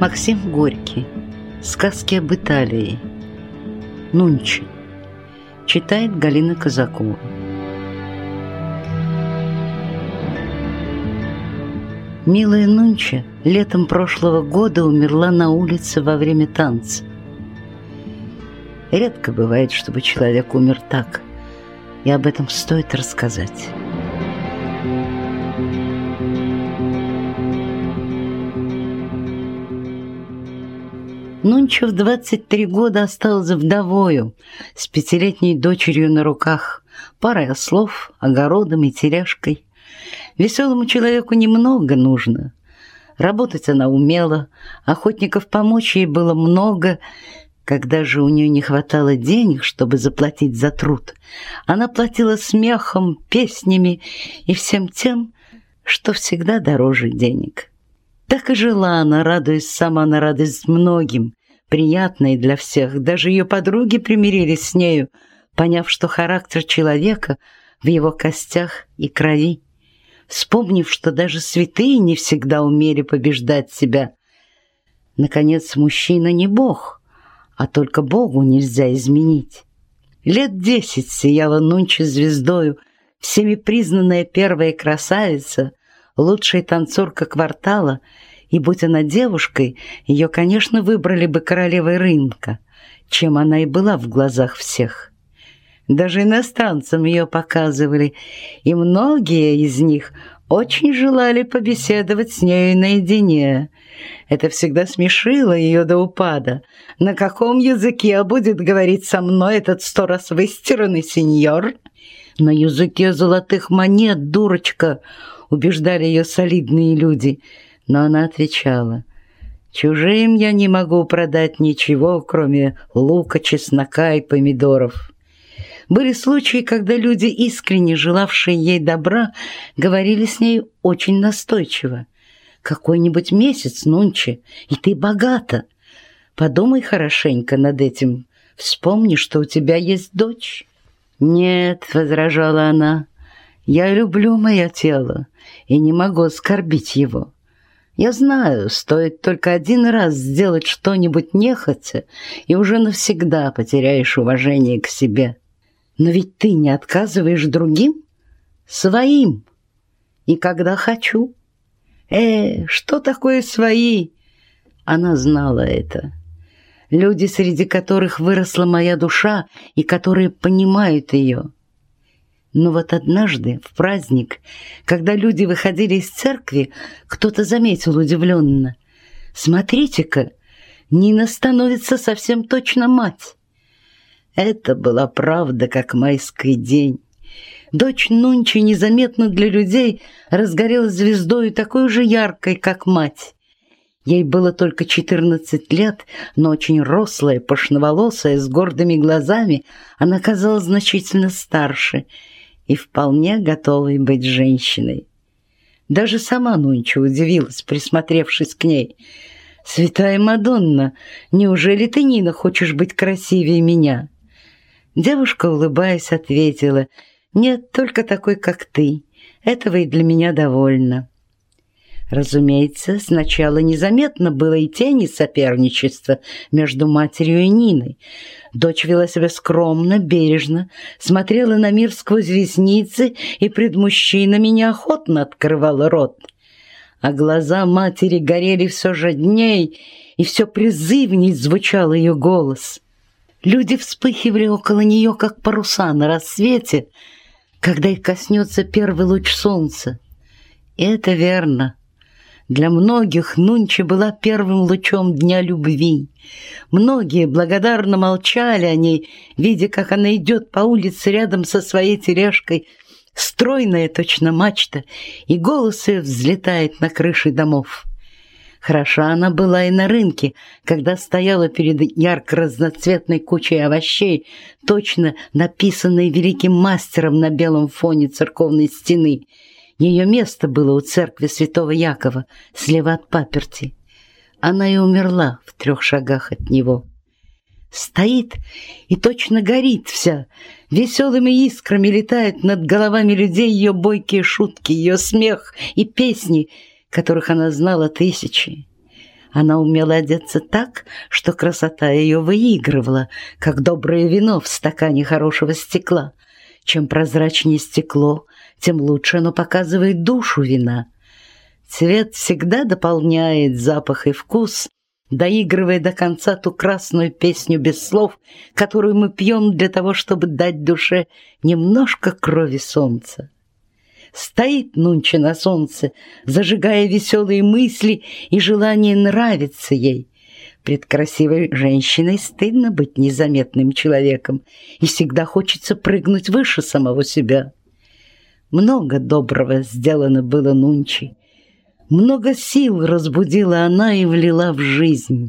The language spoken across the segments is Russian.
Максим Горький. Сказки об Италии. Нунчи. Читает Галина Казакова. Милая Нунча летом прошлого года умерла на улице во время танца. Редко бывает, чтобы человек умер так, и об этом стоит рассказать. Нунча в 23 года осталась вдовою, с пятилетней дочерью на руках, парой ослов, огородом и теряшкой. Веселому человеку немного нужно. Работать она умела, охотников помочь ей было много. Когда же у нее не хватало денег, чтобы заплатить за труд, она платила смехом, песнями и всем тем, что всегда дороже денег. Так и жила она, радуясь сама на радость многим, приятной для всех. Даже ее подруги примирились с нею, поняв, что характер человека в его костях и крови. Вспомнив, что даже святые не всегда умели побеждать себя. Наконец, мужчина не бог, а только Богу нельзя изменить. Лет десять сияла Нунча звездою, всеми признанная первая красавица, лучшая танцорка квартала — и будь она девушкой, ее, конечно, выбрали бы королевой рынка, чем она и была в глазах всех. Даже иностранцам ее показывали, и многие из них очень желали побеседовать с нею наедине. Это всегда смешило ее до упада. На каком языке будет говорить со мной этот сто раз выстиранный сеньор? На языке золотых монет, дурочка, убеждали ее солидные люди — но она отвечала, «Чужим я не могу продать ничего, кроме лука, чеснока и помидоров». Были случаи, когда люди, искренне желавшие ей добра, говорили с ней очень настойчиво. «Какой-нибудь месяц, Нунчи, и ты богата. Подумай хорошенько над этим. Вспомни, что у тебя есть дочь». «Нет», — возражала она, — «я люблю мое тело и не могу оскорбить его». Я знаю, стоит только один раз сделать что-нибудь нехотя, и уже навсегда потеряешь уважение к себе. Но ведь ты не отказываешь другим, своим, и когда хочу. Э, что такое свои? Она знала это. Люди, среди которых выросла моя душа и которые понимают ее. Но вот однажды, в праздник, когда люди выходили из церкви, кто-то заметил удивленно. «Смотрите-ка, Нина становится совсем точно мать». Это была правда, как майский день. Дочь Нунчи незаметно для людей разгорелась звездой такой же яркой, как мать. Ей было только четырнадцать лет, но очень рослая, пышноволосая, с гордыми глазами, она казалась значительно старше — и вполне готовой быть женщиной. Даже сама Нунча удивилась, присмотревшись к ней. «Святая Мадонна, неужели ты, Нина, хочешь быть красивее меня?» Девушка, улыбаясь, ответила, «Нет, только такой, как ты. Этого и для меня довольно». Разумеется, сначала незаметно было и тени соперничества между матерью и Ниной. Дочь вела себя скромно, бережно, смотрела на мир сквозь ресницы и пред мужчинами неохотно открывала рот. А глаза матери горели все жадней, и все призывней звучал ее голос. Люди вспыхивали около нее, как паруса на рассвете, когда их коснется первый луч солнца. И это верно. Для многих Нунча была первым лучом дня любви. Многие благодарно молчали о ней, видя, как она идет по улице рядом со своей тележкой, стройная точно мачта, и голос ее взлетает на крыши домов. Хороша она была и на рынке, когда стояла перед ярко-разноцветной кучей овощей, точно написанной великим мастером на белом фоне церковной стены — ее место было у церкви святого Якова, слева от паперти. Она и умерла в трех шагах от него. Стоит и точно горит вся. Веселыми искрами летают над головами людей ее бойкие шутки, ее смех и песни, которых она знала тысячи. Она умела одеться так, что красота ее выигрывала, как доброе вино в стакане хорошего стекла. Чем прозрачнее стекло, тем лучше оно показывает душу вина. Цвет всегда дополняет запах и вкус, доигрывая до конца ту красную песню без слов, которую мы пьем для того, чтобы дать душе немножко крови солнца. Стоит Нунча на солнце, зажигая веселые мысли и желание нравиться ей. Пред красивой женщиной стыдно быть незаметным человеком, и всегда хочется прыгнуть выше самого себя. Много доброго сделано было Нунчи. Много сил разбудила она и влила в жизнь.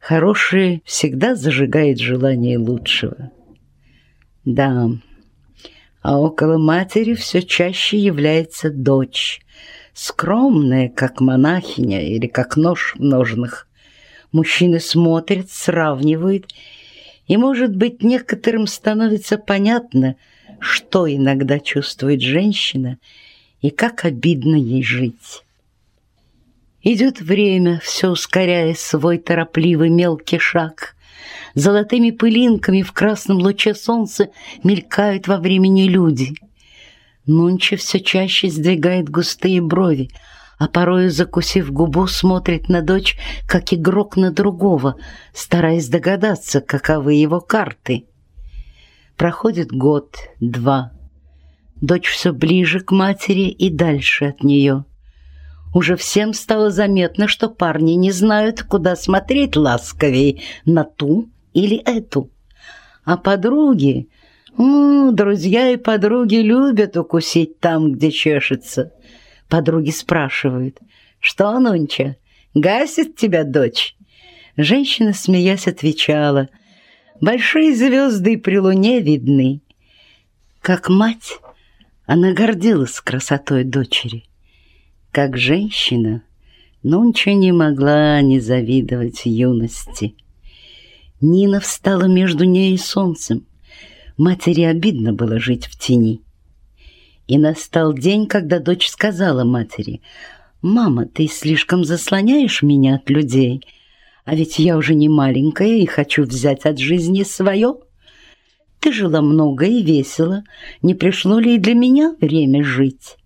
Хорошее всегда зажигает желание лучшего. Да, а около матери все чаще является дочь, скромная, как монахиня или как нож в ножнах. Мужчины смотрят, сравнивают, и, может быть, некоторым становится понятно, что иногда чувствует женщина и как обидно ей жить. Идет время, все ускоряя свой торопливый мелкий шаг. Золотыми пылинками в красном луче солнца мелькают во времени люди. Нунча все чаще сдвигает густые брови, а порою, закусив губу, смотрит на дочь, как игрок на другого, стараясь догадаться, каковы его карты. Проходит год, два. Дочь все ближе к матери и дальше от нее. Уже всем стало заметно, что парни не знают, куда смотреть ласковей, на ту или эту. А подруги, ну, друзья и подруги любят укусить там, где чешется. Подруги спрашивают, что, Нунча, гасит тебя дочь? Женщина, смеясь, отвечала, большие звезды при луне видны. Как мать, она гордилась красотой дочери. Как женщина, Нунча не могла не завидовать юности. Нина встала между ней и солнцем. Матери обидно было жить в тени. И настал день, когда дочь сказала матери, «Мама, ты слишком заслоняешь меня от людей, а ведь я уже не маленькая и хочу взять от жизни свое. Ты жила много и весело, не пришло ли и для меня время жить?»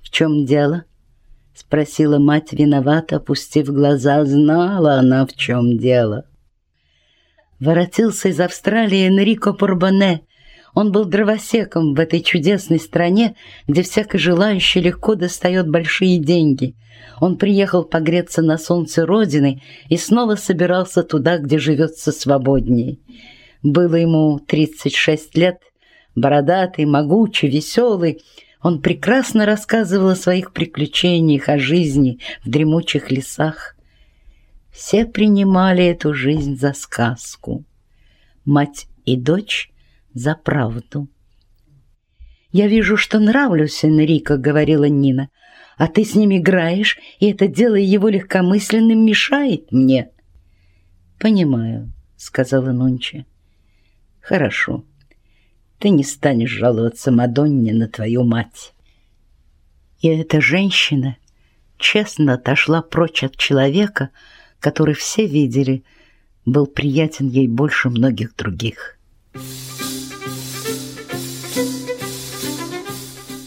«В чем дело?» — спросила мать виновато, опустив глаза. Знала она, в чем дело. Воротился из Австралии Энрико Порбоне. Он был дровосеком в этой чудесной стране, где всякий желающий легко достает большие деньги. Он приехал погреться на солнце Родины и снова собирался туда, где живется свободнее. Было ему 36 лет, бородатый, могучий, веселый, он прекрасно рассказывал о своих приключениях, о жизни в дремучих лесах. Все принимали эту жизнь за сказку. Мать и дочь — за правду. «Я вижу, что нравлюсь Энрико», — говорила Нина. «А ты с ним играешь, и это, делая его легкомысленным, мешает мне». «Понимаю», — сказала Нунча. «Хорошо» ты не станешь жаловаться Мадонне на твою мать. И эта женщина честно отошла прочь от человека, который все видели, был приятен ей больше многих других.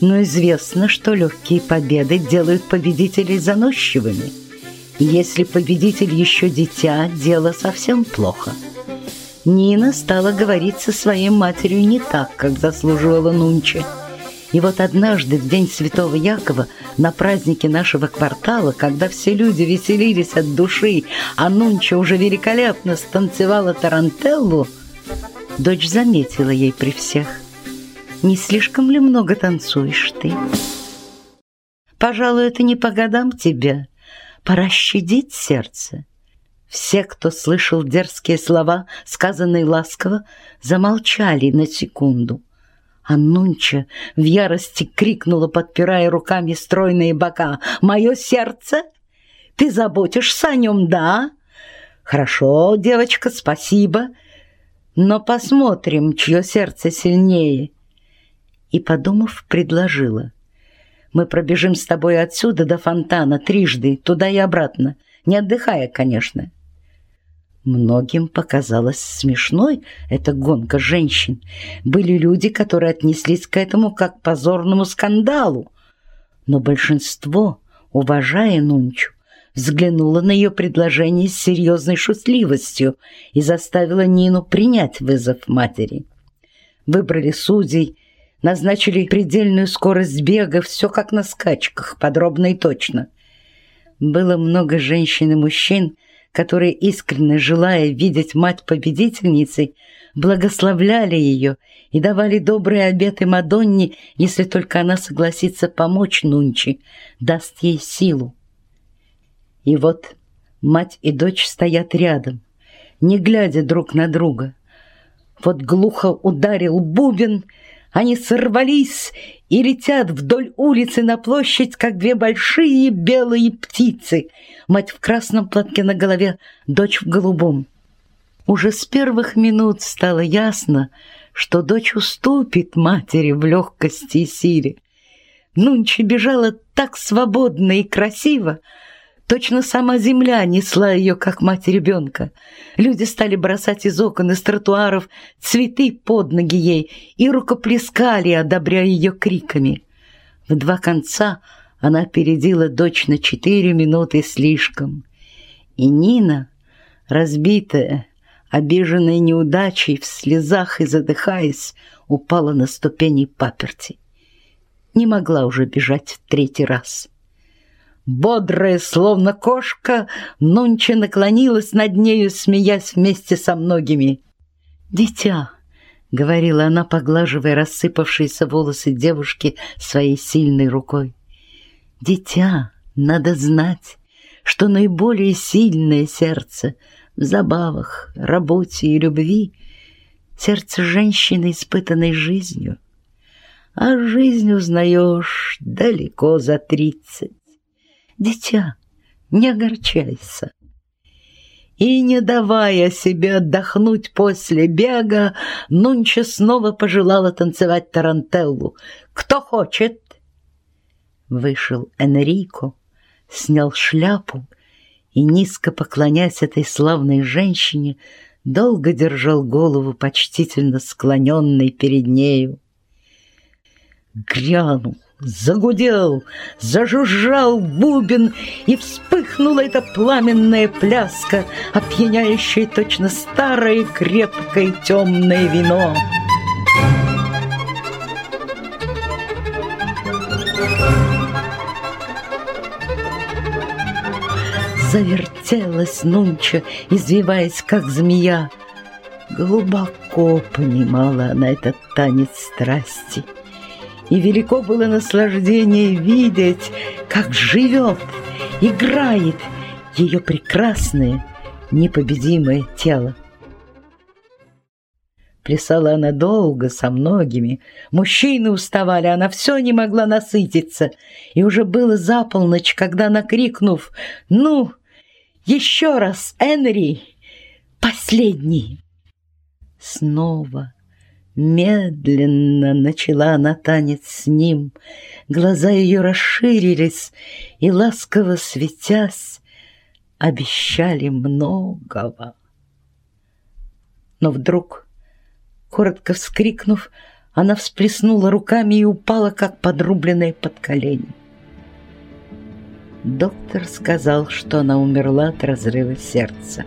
Но известно, что легкие победы делают победителей заносчивыми. Если победитель еще дитя, дело совсем плохо – Нина стала говорить со своей матерью не так, как заслуживала Нунча. И вот однажды, в день Святого Якова, на празднике нашего квартала, когда все люди веселились от души, а Нунча уже великолепно станцевала тарантеллу, дочь заметила ей при всех. «Не слишком ли много танцуешь ты?» «Пожалуй, это не по годам тебе. Пора щадить сердце». Все, кто слышал дерзкие слова, сказанные ласково, замолчали на секунду. А Нунча в ярости крикнула, подпирая руками стройные бока. «Мое сердце? Ты заботишься о нем, да? Хорошо, девочка, спасибо. Но посмотрим, чье сердце сильнее». И, подумав, предложила. «Мы пробежим с тобой отсюда до фонтана трижды, туда и обратно. не отдыхая, конечно. Многим показалось смешной эта гонка женщин. Были люди, которые отнеслись к этому как к позорному скандалу. Но большинство, уважая Нунчу, взглянуло на ее предложение с серьезной шутливостью и заставило Нину принять вызов матери. Выбрали судей, назначили предельную скорость бега, все как на скачках, подробно и точно. Было много женщин и мужчин, которые, искренне желая видеть мать победительницей, благословляли ее и давали добрые обеты Мадонне, если только она согласится помочь Нунчи, даст ей силу. И вот мать и дочь стоят рядом, не глядя друг на друга. Вот глухо ударил бубен — они сорвались и летят вдоль улицы на площадь, как две большие белые птицы. Мать в красном платке на голове, дочь в голубом. Уже с первых минут стало ясно, что дочь уступит матери в легкости и силе. Нунчи бежала так свободно и красиво, Точно сама земля несла ее, как мать ребенка. Люди стали бросать из окон, из тротуаров цветы под ноги ей и рукоплескали, одобряя ее криками. В два конца она опередила дочь на четыре минуты слишком. И Нина, разбитая, обиженная неудачей, в слезах и задыхаясь, упала на ступени паперти. Не могла уже бежать в третий раз. Бодрая, словно кошка, Нунча наклонилась над нею, смеясь вместе со многими. «Дитя!» — говорила она, поглаживая рассыпавшиеся волосы девушки своей сильной рукой. «Дитя, надо знать, что наиболее сильное сердце в забавах, работе и любви — сердце женщины, испытанной жизнью. А жизнь узнаешь далеко за тридцать. Дитя, не огорчайся. И, не давая себе отдохнуть после бега, Нунча снова пожелала танцевать тарантеллу. «Кто хочет?» Вышел Энрико, снял шляпу и, низко поклонясь этой славной женщине, долго держал голову почтительно склоненной перед нею. Грянул Загудел, зажужжал бубен, и вспыхнула эта пламенная пляска, опьяняющая точно старое крепкое темное вино. Завертелась Нунча, извиваясь, как змея. Глубоко понимала она этот танец страсти — и велико было наслаждение видеть, как живет, играет ее прекрасное, непобедимое тело. Плясала она долго, со многими. Мужчины уставали, она все не могла насытиться. И уже было за полночь, когда, накрикнув «Ну, еще раз, Энри, последний!» Снова Медленно начала она танец с ним, Глаза ее расширились и, ласково светясь, Обещали многого. Но вдруг, коротко вскрикнув, Она всплеснула руками и упала, как подрубленная под колени. Доктор сказал, что она умерла от разрыва сердца.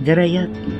Вероятно,